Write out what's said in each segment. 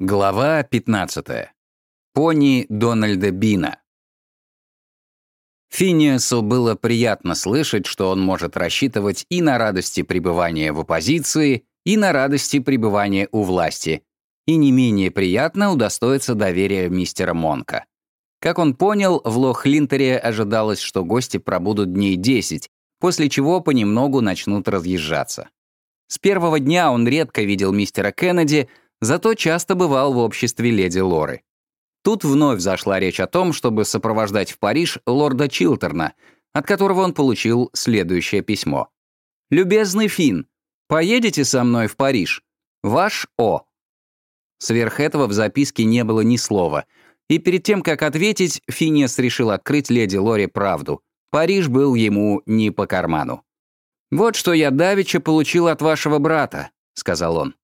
Глава 15. Пони Дональда Бина. Финиасу было приятно слышать, что он может рассчитывать и на радости пребывания в оппозиции, и на радости пребывания у власти, и не менее приятно удостоиться доверия мистера Монка. Как он понял, в Лох-Линтере ожидалось, что гости пробудут дней 10, после чего понемногу начнут разъезжаться. С первого дня он редко видел мистера Кеннеди, зато часто бывал в обществе леди Лоры. Тут вновь зашла речь о том, чтобы сопровождать в Париж лорда Чилтерна, от которого он получил следующее письмо. «Любезный Финн, поедете со мной в Париж? Ваш О». Сверх этого в записке не было ни слова, и перед тем, как ответить, Финиас решил открыть леди Лоре правду. Париж был ему не по карману. «Вот что я давеча получил от вашего брата», — сказал он.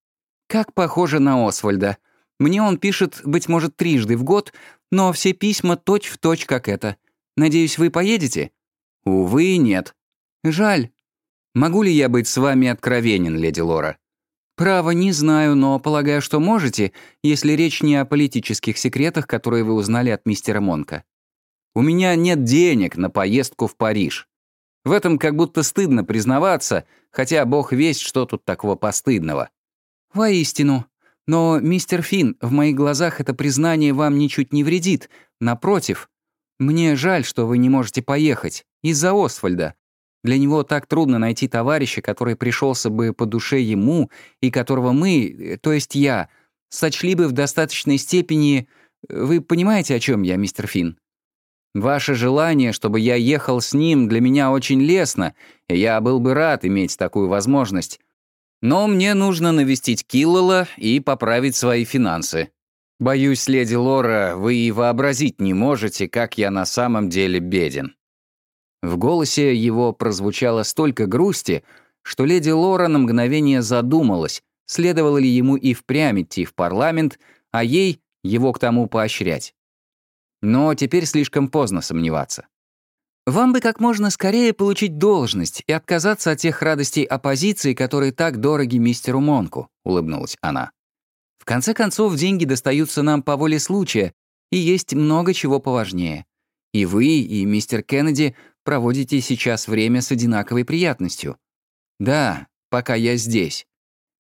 Как похоже на Освальда. Мне он пишет, быть может, трижды в год, но все письма точь-в-точь, точь, как это. Надеюсь, вы поедете? Увы, нет. Жаль. Могу ли я быть с вами откровенен, леди Лора? Право, не знаю, но полагаю, что можете, если речь не о политических секретах, которые вы узнали от мистера Монка. У меня нет денег на поездку в Париж. В этом как будто стыдно признаваться, хотя бог весть, что тут такого постыдного. «Воистину. Но, мистер Финн, в моих глазах это признание вам ничуть не вредит. Напротив. Мне жаль, что вы не можете поехать. Из-за Освальда. Для него так трудно найти товарища, который пришелся бы по душе ему, и которого мы, то есть я, сочли бы в достаточной степени... Вы понимаете, о чем я, мистер Финн? Ваше желание, чтобы я ехал с ним, для меня очень лестно, и я был бы рад иметь такую возможность. Но мне нужно навестить Киллала и поправить свои финансы. Боюсь, леди Лора, вы и вообразить не можете, как я на самом деле беден». В голосе его прозвучало столько грусти, что леди Лора на мгновение задумалась, следовало ли ему и впрямь идти в парламент, а ей его к тому поощрять. Но теперь слишком поздно сомневаться. Вам бы как можно скорее получить должность и отказаться от тех радостей оппозиции, которые так дороги мистеру Монку», — улыбнулась она. «В конце концов, деньги достаются нам по воле случая, и есть много чего поважнее. И вы, и мистер Кеннеди проводите сейчас время с одинаковой приятностью. Да, пока я здесь.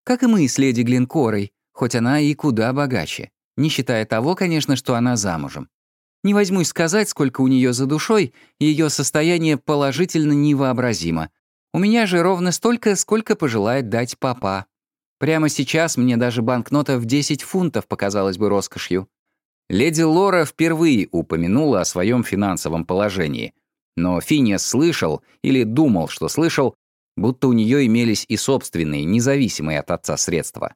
Как и мы с леди Глинкорой, хоть она и куда богаче, не считая того, конечно, что она замужем. Не возьмусь сказать, сколько у нее за душой, ее состояние положительно невообразимо. У меня же ровно столько, сколько пожелает дать папа. Прямо сейчас мне даже банкнота в 10 фунтов показалась бы роскошью. Леди Лора впервые упомянула о своем финансовом положении. Но Финиас слышал, или думал, что слышал, будто у нее имелись и собственные, независимые от отца средства.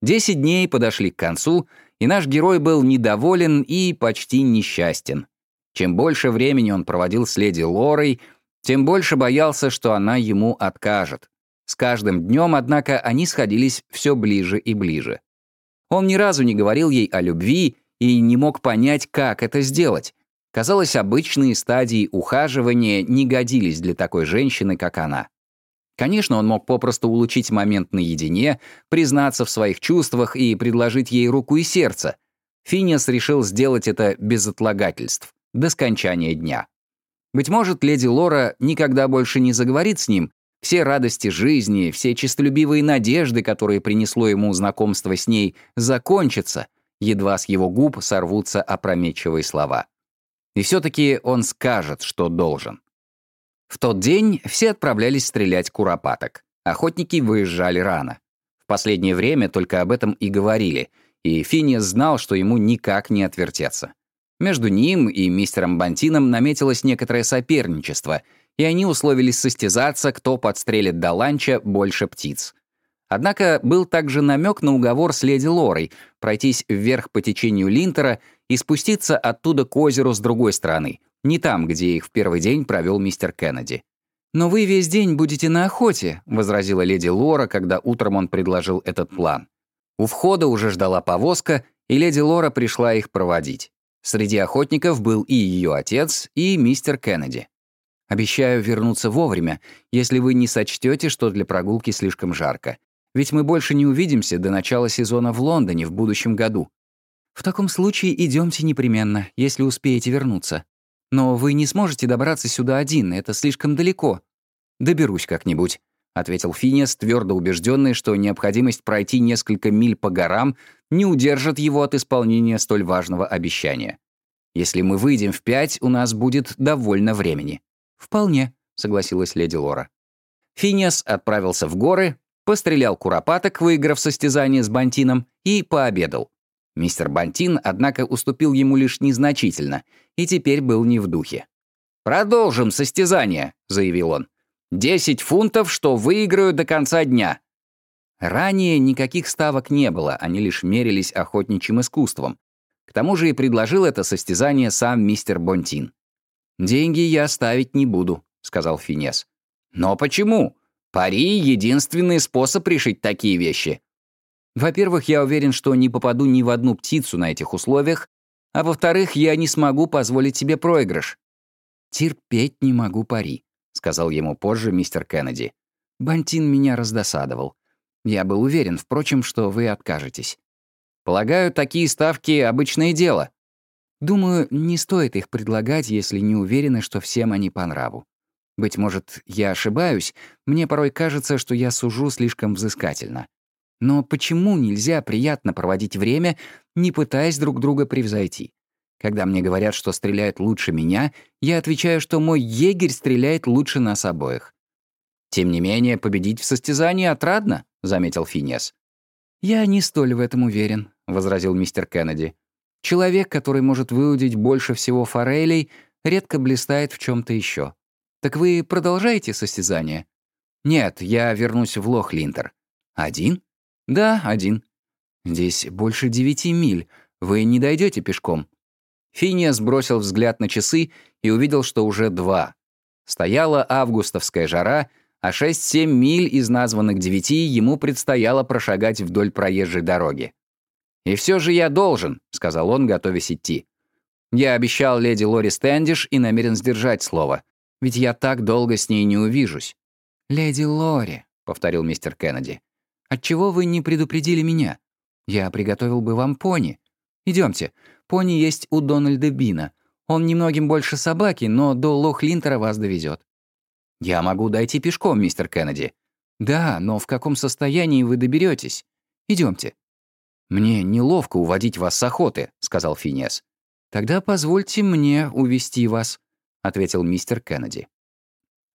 Десять дней подошли к концу, и наш герой был недоволен и почти несчастен. Чем больше времени он проводил с леди Лорой, тем больше боялся, что она ему откажет. С каждым днем, однако, они сходились все ближе и ближе. Он ни разу не говорил ей о любви и не мог понять, как это сделать. Казалось, обычные стадии ухаживания не годились для такой женщины, как она. Конечно, он мог попросту улучшить момент наедине, признаться в своих чувствах и предложить ей руку и сердце. Финиас решил сделать это без отлагательств, до скончания дня. Быть может, леди Лора никогда больше не заговорит с ним, все радости жизни, все честолюбивые надежды, которые принесло ему знакомство с ней, закончатся, едва с его губ сорвутся опрометчивые слова. И все-таки он скажет, что должен. В тот день все отправлялись стрелять куропаток. Охотники выезжали рано. В последнее время только об этом и говорили, и Финиас знал, что ему никак не отвертеться. Между ним и мистером Бантином наметилось некоторое соперничество, и они условились состязаться, кто подстрелит до ланча больше птиц. Однако был также намек на уговор с леди Лорой пройтись вверх по течению Линтера и спуститься оттуда к озеру с другой стороны, не там, где их в первый день провел мистер Кеннеди. «Но вы весь день будете на охоте», — возразила леди Лора, когда утром он предложил этот план. У входа уже ждала повозка, и леди Лора пришла их проводить. Среди охотников был и ее отец, и мистер Кеннеди. «Обещаю вернуться вовремя, если вы не сочтете, что для прогулки слишком жарко. Ведь мы больше не увидимся до начала сезона в Лондоне в будущем году. В таком случае идемте непременно, если успеете вернуться. Но вы не сможете добраться сюда один, это слишком далеко. Доберусь как-нибудь, ответил Финиас, твердо убежденный, что необходимость пройти несколько миль по горам не удержит его от исполнения столь важного обещания. Если мы выйдем в пять, у нас будет довольно времени. Вполне, согласилась леди Лора. Финиас отправился в горы, пострелял куропаток, выиграв состязание с Бантином, и пообедал. Мистер Бантин, однако, уступил ему лишь незначительно и теперь был не в духе. «Продолжим состязание», — заявил он. «Десять фунтов, что выиграю до конца дня». Ранее никаких ставок не было, они лишь мерились охотничьим искусством. К тому же и предложил это состязание сам мистер Бонтин. «Деньги я ставить не буду», — сказал Финес. «Но почему? Пари — единственный способ решить такие вещи. Во-первых, я уверен, что не попаду ни в одну птицу на этих условиях, а во-вторых, я не смогу позволить себе проигрыш. «Терпеть не могу пари», — сказал ему позже мистер Кеннеди. «Бантин меня раздосадовал. Я был уверен, впрочем, что вы откажетесь. Полагаю, такие ставки — обычное дело. Думаю, не стоит их предлагать, если не уверены, что всем они по нраву. Быть может, я ошибаюсь, мне порой кажется, что я сужу слишком взыскательно. Но почему нельзя приятно проводить время, не пытаясь друг друга превзойти? Когда мне говорят, что стреляет лучше меня, я отвечаю, что мой егерь стреляет лучше нас обоих. «Тем не менее, победить в состязании отрадно», — заметил Финес. «Я не столь в этом уверен», — возразил мистер Кеннеди. «Человек, который может выудить больше всего форелей, редко блистает в чем то еще. Так вы продолжаете состязание?» «Нет, я вернусь в Лох-Линтер». «Один?» «Да, один». «Здесь больше девяти миль. Вы не дойдете пешком». Финиас бросил взгляд на часы и увидел, что уже два. Стояла августовская жара, а 6-7 миль из названных девяти ему предстояло прошагать вдоль проезжей дороги. «И все же я должен», — сказал он, готовясь идти. «Я обещал леди Лори Стэндиш и намерен сдержать слово, ведь я так долго с ней не увижусь». «Леди Лори», — повторил мистер Кеннеди. Отчего вы не предупредили меня? Я приготовил бы вам пони. Идемте. Пони есть у Дональда Бина. Он немногим больше собаки, но до Лох-Линтера вас довезет. Я могу дойти пешком, мистер Кеннеди. Да, но в каком состоянии вы доберетесь? Идемте. Мне неловко уводить вас с охоты, сказал Финес. Тогда позвольте мне увести вас, ответил мистер Кеннеди.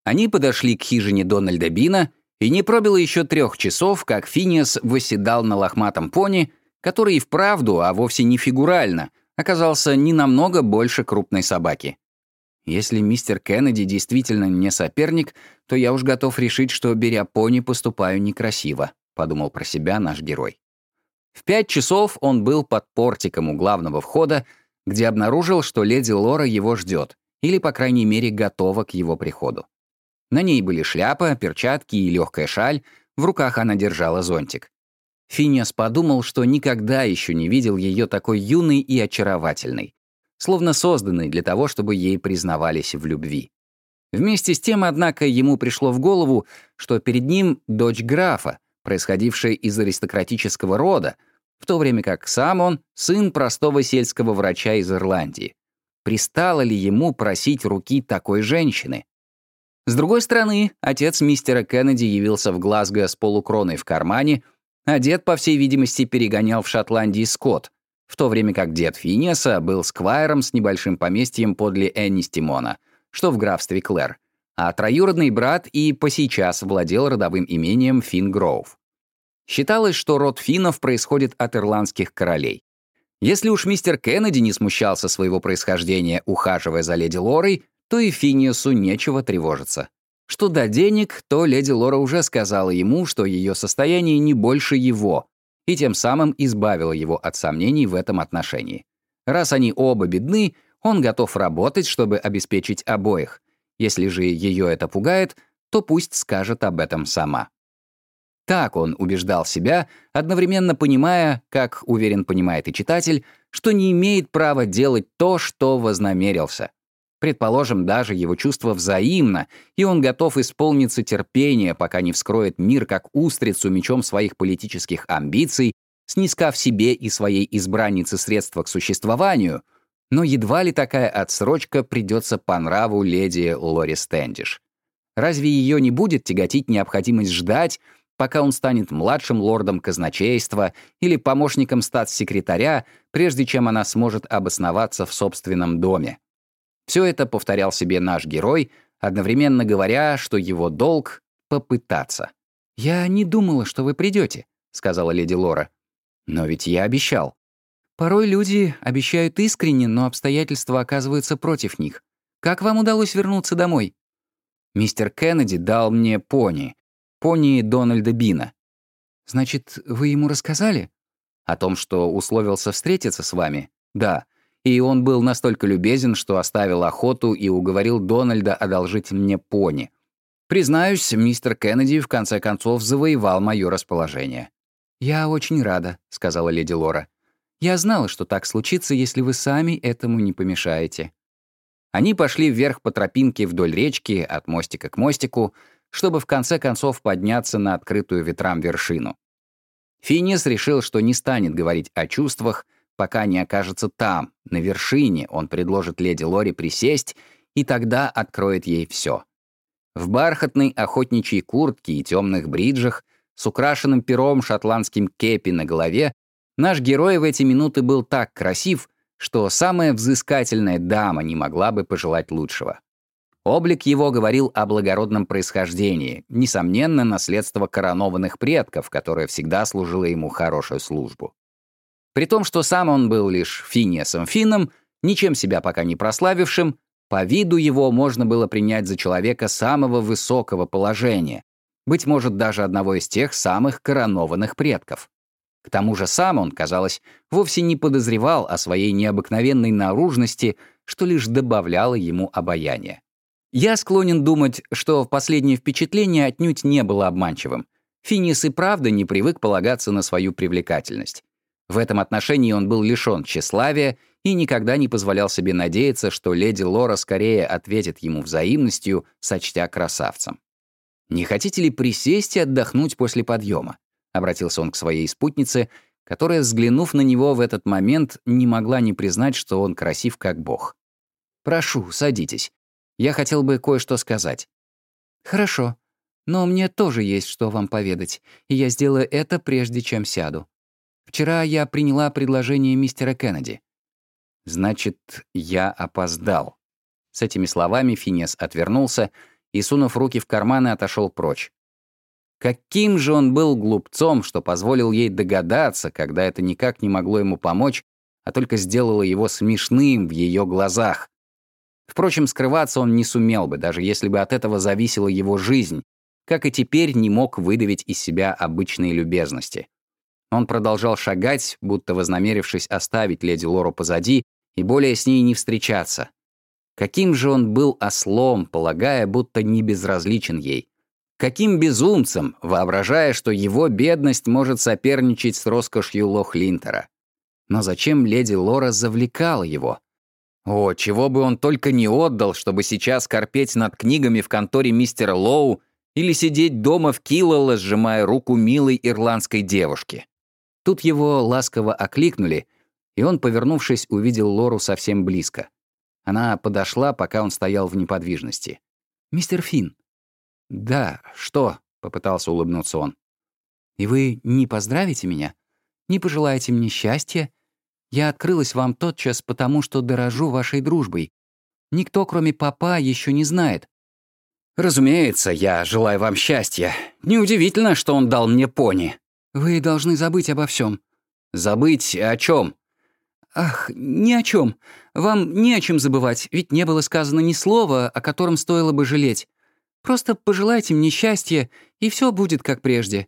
Они подошли к хижине Дональда Бина и не пробило еще трех часов, как Финиас восседал на лохматом пони, который и вправду, а вовсе не фигурально, оказался не намного больше крупной собаки. Если мистер Кеннеди действительно не соперник, то я уж готов решить, что, беря пони, поступаю некрасиво», — подумал про себя наш герой. В пять часов он был под портиком у главного входа, где обнаружил, что леди Лора его ждет, или, по крайней мере, готова к его приходу. На ней были шляпа, перчатки и легкая шаль, в руках она держала зонтик. Финиас подумал, что никогда еще не видел ее такой юной и очаровательной, словно созданной для того, чтобы ей признавались в любви. Вместе с тем, однако, ему пришло в голову, что перед ним дочь графа, происходившая из аристократического рода, в то время как сам он — сын простого сельского врача из Ирландии. Пристало ли ему просить руки такой женщины? С другой стороны, отец мистера Кеннеди явился в Глазго с полукроной в кармане, а дед, по всей видимости, перегонял в Шотландии скот, в то время как дед Финеса был сквайром с небольшим поместьем подле Эннистимона, что в графстве Клэр, а троюродный брат и по сейчас владел родовым имением Фингроув. Считалось, что род финнов происходит от ирландских королей. Если уж мистер Кеннеди не смущался своего происхождения, ухаживая за леди Лорой, то и Финиасу нечего тревожиться. Что до денег, то леди Лора уже сказала ему, что ее состояние не больше его, и тем самым избавила его от сомнений в этом отношении. Раз они оба бедны, он готов работать, чтобы обеспечить обоих. Если же ее это пугает, то пусть скажет об этом сама. Так он убеждал себя, одновременно понимая, как уверен понимает и читатель, что не имеет права делать то, что вознамерился. Предположим, даже его чувство взаимно, и он готов исполниться терпения, пока не вскроет мир как устрицу мечом своих политических амбиций, снискав себе и своей избраннице средства к существованию, но едва ли такая отсрочка придется по нраву леди Лори Стэндиш. Разве ее не будет тяготить необходимость ждать, пока он станет младшим лордом казначейства или помощником статс-секретаря, прежде чем она сможет обосноваться в собственном доме? Все это повторял себе наш герой, одновременно говоря, что его долг — попытаться. «Я не думала, что вы придете», — сказала леди Лора. «Но ведь я обещал». «Порой люди обещают искренне, но обстоятельства оказываются против них. Как вам удалось вернуться домой?» «Мистер Кеннеди дал мне пони. Пони Дональда Бина». «Значит, вы ему рассказали?» «О том, что условился встретиться с вами?» «Да и он был настолько любезен, что оставил охоту и уговорил Дональда одолжить мне пони. Признаюсь, мистер Кеннеди в конце концов завоевал мое расположение. «Я очень рада», — сказала леди Лора. «Я знала, что так случится, если вы сами этому не помешаете». Они пошли вверх по тропинке вдоль речки, от мостика к мостику, чтобы в конце концов подняться на открытую ветрам вершину. Финис решил, что не станет говорить о чувствах, пока не окажется там, на вершине, он предложит леди Лори присесть, и тогда откроет ей все. В бархатной охотничьей куртке и темных бриджах, с украшенным пером шотландским кепи на голове, наш герой в эти минуты был так красив, что самая взыскательная дама не могла бы пожелать лучшего. Облик его говорил о благородном происхождении, несомненно, наследство коронованных предков, которое всегда служило ему хорошую службу. При том, что сам он был лишь Финиасом Финном, ничем себя пока не прославившим, по виду его можно было принять за человека самого высокого положения, быть может, даже одного из тех самых коронованных предков. К тому же сам он, казалось, вовсе не подозревал о своей необыкновенной наружности, что лишь добавляло ему обаяние. Я склонен думать, что последнее впечатление отнюдь не было обманчивым. Финис и правда не привык полагаться на свою привлекательность. В этом отношении он был лишён тщеславия и никогда не позволял себе надеяться, что леди Лора скорее ответит ему взаимностью, сочтя красавцем. «Не хотите ли присесть и отдохнуть после подъема?» — обратился он к своей спутнице, которая, взглянув на него в этот момент, не могла не признать, что он красив как бог. «Прошу, садитесь. Я хотел бы кое-что сказать». «Хорошо. Но мне тоже есть что вам поведать, и я сделаю это, прежде чем сяду. Вчера я приняла предложение мистера Кеннеди. Значит, я опоздал. С этими словами Финес отвернулся и, сунув руки в карманы, отошел прочь. Каким же он был глупцом, что позволил ей догадаться, когда это никак не могло ему помочь, а только сделало его смешным в ее глазах. Впрочем, скрываться он не сумел бы, даже если бы от этого зависела его жизнь, как и теперь не мог выдавить из себя обычные любезности. Он продолжал шагать, будто вознамерившись оставить леди Лору позади и более с ней не встречаться. Каким же он был ослом, полагая, будто не безразличен ей. Каким безумцем, воображая, что его бедность может соперничать с роскошью Лохлинтера. Но зачем леди Лора завлекала его? О, чего бы он только не отдал, чтобы сейчас корпеть над книгами в конторе мистера Лоу или сидеть дома в Киллала, сжимая руку милой ирландской девушки. Тут его ласково окликнули, и он, повернувшись, увидел Лору совсем близко. Она подошла, пока он стоял в неподвижности. «Мистер Финн». «Да, что?» — попытался улыбнуться он. «И вы не поздравите меня? Не пожелаете мне счастья? Я открылась вам тотчас потому, что дорожу вашей дружбой. Никто, кроме папа, еще не знает». «Разумеется, я желаю вам счастья. Неудивительно, что он дал мне пони», «Вы должны забыть обо всем. «Забыть о чем? «Ах, ни о чем. Вам не о чем забывать, ведь не было сказано ни слова, о котором стоило бы жалеть. Просто пожелайте мне счастья, и все будет как прежде».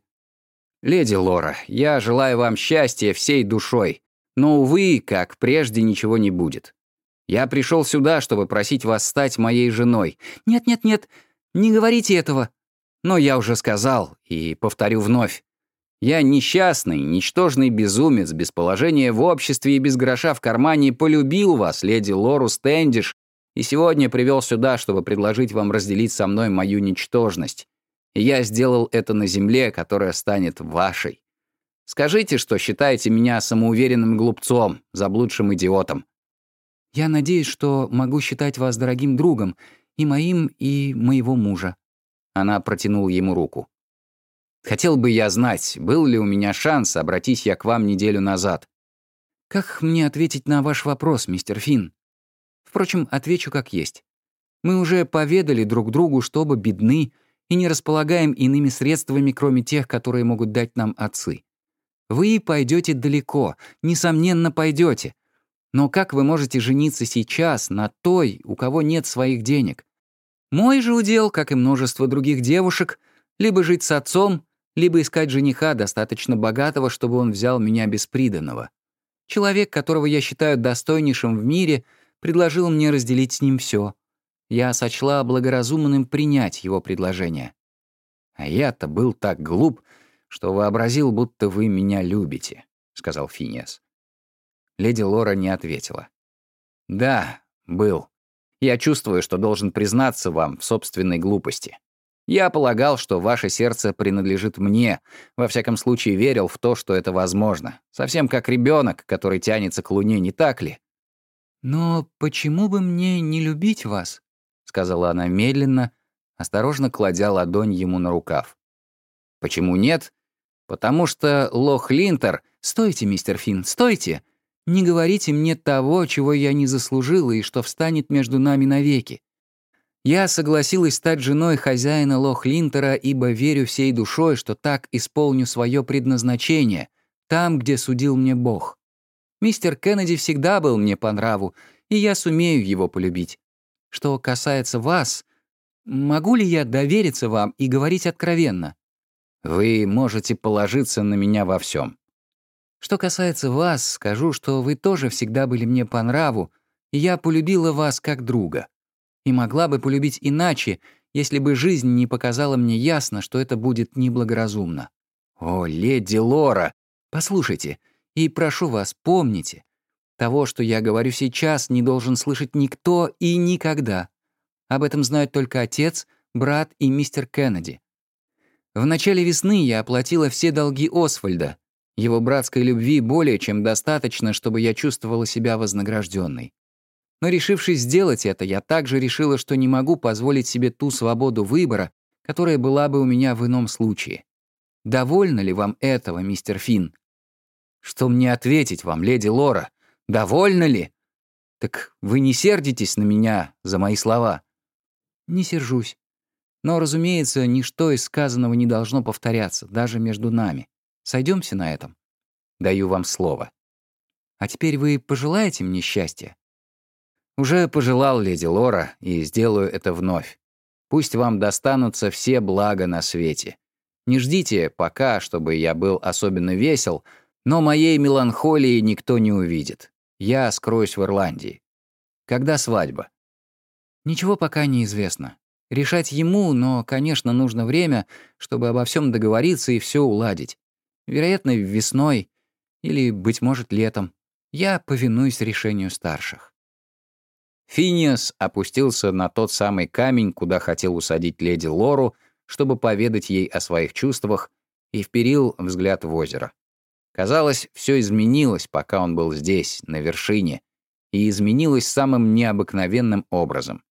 «Леди Лора, я желаю вам счастья всей душой, но, увы, как прежде ничего не будет. Я пришел сюда, чтобы просить вас стать моей женой. Нет-нет-нет, не говорите этого». Но я уже сказал, и повторю вновь. Я несчастный, ничтожный безумец, без положения в обществе и без гроша в кармане полюбил вас, леди Лору Стэндиш, И сегодня привел сюда, чтобы предложить вам разделить со мной мою ничтожность. И я сделал это на земле, которая станет вашей. Скажите, что считаете меня самоуверенным глупцом, заблудшим идиотом. Я надеюсь, что могу считать вас дорогим другом, и моим, и моего мужа. Она протянула ему руку. Хотел бы я знать, был ли у меня шанс, обратись я к вам неделю назад. Как мне ответить на ваш вопрос, мистер Финн? Впрочем, отвечу как есть. Мы уже поведали друг другу, что оба бедны и не располагаем иными средствами, кроме тех, которые могут дать нам отцы. Вы пойдете далеко, несомненно, пойдете. Но как вы можете жениться сейчас на той, у кого нет своих денег? Мой же удел, как и множество других девушек, либо жить с отцом, либо искать жениха, достаточно богатого, чтобы он взял меня без приданного. Человек, которого я считаю достойнейшим в мире — предложил мне разделить с ним все. Я сочла благоразумным принять его предложение. «А я-то был так глуп, что вообразил, будто вы меня любите», — сказал Финиас. Леди Лора не ответила. «Да, был. Я чувствую, что должен признаться вам в собственной глупости. Я полагал, что ваше сердце принадлежит мне, во всяком случае верил в то, что это возможно. Совсем как ребенок, который тянется к луне, не так ли? «Но почему бы мне не любить вас?» — сказала она медленно, осторожно кладя ладонь ему на рукав. «Почему нет? Потому что Лох Линтер...» «Стойте, мистер Финн, стойте! Не говорите мне того, чего я не заслужила и что встанет между нами навеки. Я согласилась стать женой хозяина Лох Линтера, ибо верю всей душой, что так исполню свое предназначение, там, где судил мне Бог. Мистер Кеннеди всегда был мне по нраву, и я сумею его полюбить. Что касается вас, могу ли я довериться вам и говорить откровенно? Вы можете положиться на меня во всем. Что касается вас, скажу, что вы тоже всегда были мне по нраву, и я полюбила вас как друга. И могла бы полюбить иначе, если бы жизнь не показала мне ясно, что это будет неблагоразумно. О, леди Лора! Послушайте, и прошу вас, помните, того, что я говорю сейчас, не должен слышать никто и никогда. Об этом знают только отец, брат и мистер Кеннеди. В начале весны я оплатила все долги Освальда. Его братской любви более чем достаточно, чтобы я чувствовала себя вознагражденной. Но решившись сделать это, я также решила, что не могу позволить себе ту свободу выбора, которая была бы у меня в ином случае. Довольно ли вам этого, мистер Финн? Что мне ответить вам, леди Лора? Довольны ли? Так вы не сердитесь на меня за мои слова? Не сержусь. Но, разумеется, ничто из сказанного не должно повторяться, даже между нами. Сойдемся на этом. Даю вам слово. А теперь вы пожелаете мне счастья? Уже пожелал леди Лора и сделаю это вновь. Пусть вам достанутся все блага на свете. Не ждите пока, чтобы я был особенно весел, но моей меланхолии никто не увидит. Я скроюсь в Ирландии. Когда свадьба? Ничего пока не известно. Решать ему, но, конечно, нужно время, чтобы обо всем договориться и все уладить. Вероятно, весной или, быть может, летом. Я повинуюсь решению старших. Финиас опустился на тот самый камень, куда хотел усадить леди Лору, чтобы поведать ей о своих чувствах, и вперил взгляд в озеро. Казалось, все изменилось, пока он был здесь, на вершине, и изменилось самым необыкновенным образом.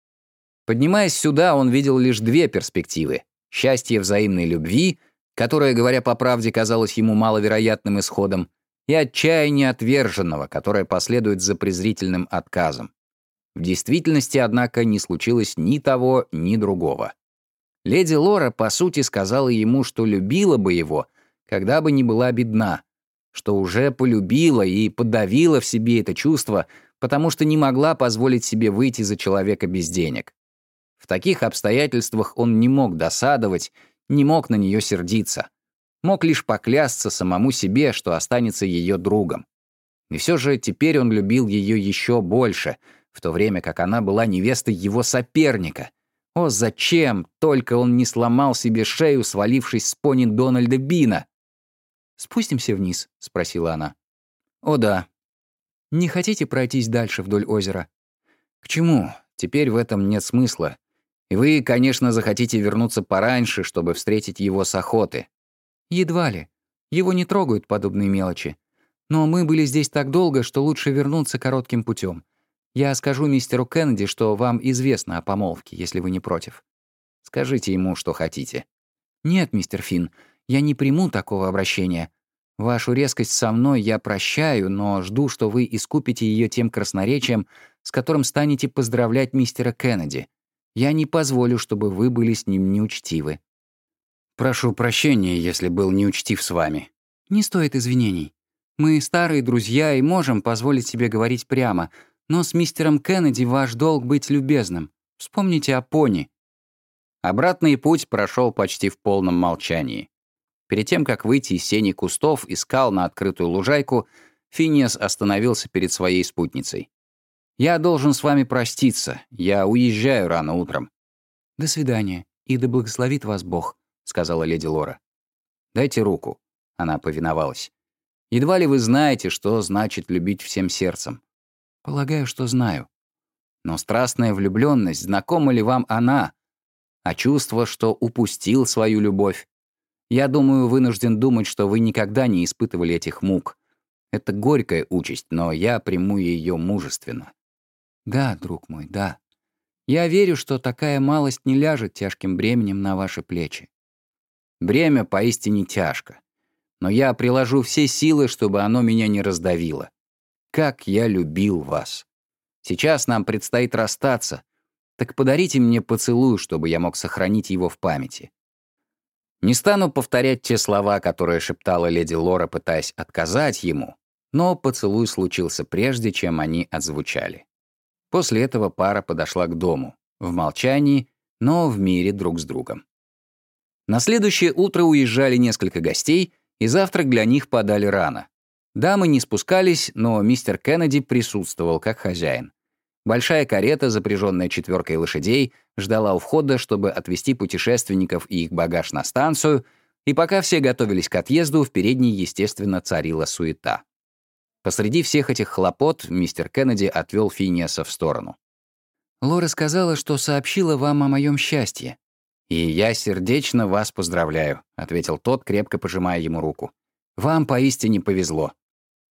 Поднимаясь сюда, он видел лишь две перспективы — счастье взаимной любви, которое, говоря по правде, казалось ему маловероятным исходом, и отчаяние отверженного, которое последует за презрительным отказом. В действительности, однако, не случилось ни того, ни другого. Леди Лора, по сути, сказала ему, что любила бы его, когда бы не была бедна, что уже полюбила и подавила в себе это чувство, потому что не могла позволить себе выйти за человека без денег. В таких обстоятельствах он не мог досадовать, не мог на нее сердиться. Мог лишь поклясться самому себе, что останется ее другом. И все же теперь он любил ее еще больше, в то время как она была невестой его соперника. О, зачем только он не сломал себе шею, свалившись с пони Дональда Бина? «Спустимся вниз?» — спросила она. «О да». «Не хотите пройтись дальше вдоль озера?» «К чему? теперь в этом нет смысла. И вы, конечно, захотите вернуться пораньше, чтобы встретить его с охоты. Едва ли. Его не трогают подобные мелочи. Но мы были здесь так долго, что лучше вернуться коротким путем. Я скажу мистеру Кеннеди, что вам известно о помолвке, если вы не против. Скажите ему, что хотите. Нет, мистер Финн, я не приму такого обращения. Вашу резкость со мной я прощаю, но жду, что вы искупите ее тем красноречием, с которым станете поздравлять мистера Кеннеди. Я не позволю, чтобы вы были с ним неучтивы. Прошу прощения, если был неучтив с вами. Не стоит извинений. Мы старые друзья и можем позволить себе говорить прямо, но с мистером Кеннеди ваш долг быть любезным. Вспомните о пони». Обратный путь прошел почти в полном молчании. Перед тем, как выйти из сени кустов и скал на открытую лужайку, Финиас остановился перед своей спутницей. «Я должен с вами проститься. Я уезжаю рано утром». «До свидания, и да благословит вас Бог», — сказала леди Лора. «Дайте руку». Она повиновалась. Едва ли вы знаете, что значит любить всем сердцем. Полагаю, что знаю. Но страстная влюбленность, знакома ли вам она? А чувство, что упустил свою любовь? Я думаю, вынужден думать, что вы никогда не испытывали этих мук. Это горькая участь, но я приму ее мужественно. Да, друг мой, да. Я верю, что такая малость не ляжет тяжким бременем на ваши плечи. Бремя поистине тяжко но я приложу все силы, чтобы оно меня не раздавило. Как я любил вас. Сейчас нам предстоит расстаться, так подарите мне поцелуй, чтобы я мог сохранить его в памяти. Не стану повторять те слова, которые шептала леди Лора, пытаясь отказать ему, но поцелуй случился прежде, чем они отзвучали. После этого пара подошла к дому, в молчании, но в мире друг с другом. На следующее утро уезжали несколько гостей — и завтрак для них подали рано. Дамы не спускались, но мистер Кеннеди присутствовал как хозяин. Большая карета, запряженная четверкой лошадей, ждала у входа, чтобы отвезти путешественников и их багаж на станцию, и пока все готовились к отъезду, в передней, естественно, царила суета. Посреди всех этих хлопот мистер Кеннеди отвел Финиаса в сторону. «Лора сказала, что сообщила вам о моем счастье. «И я сердечно вас поздравляю», — ответил тот, крепко пожимая ему руку. «Вам поистине повезло».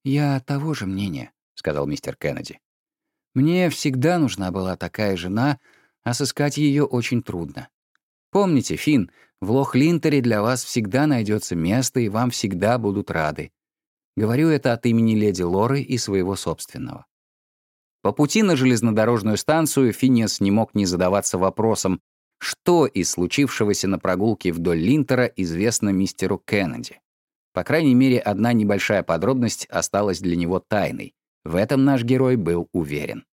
«Я того же мнения», — сказал мистер Кеннеди. «Мне всегда нужна была такая жена, а сыскать ее очень трудно. Помните, Финн, в Лох-Линтере для вас всегда найдется место, и вам всегда будут рады. Говорю это от имени леди Лоры и своего собственного». По пути на железнодорожную станцию Финес не мог не задаваться вопросом, что из случившегося на прогулке вдоль Линтера известно мистеру Кеннеди. По крайней мере, одна небольшая подробность осталась для него тайной. В этом наш герой был уверен.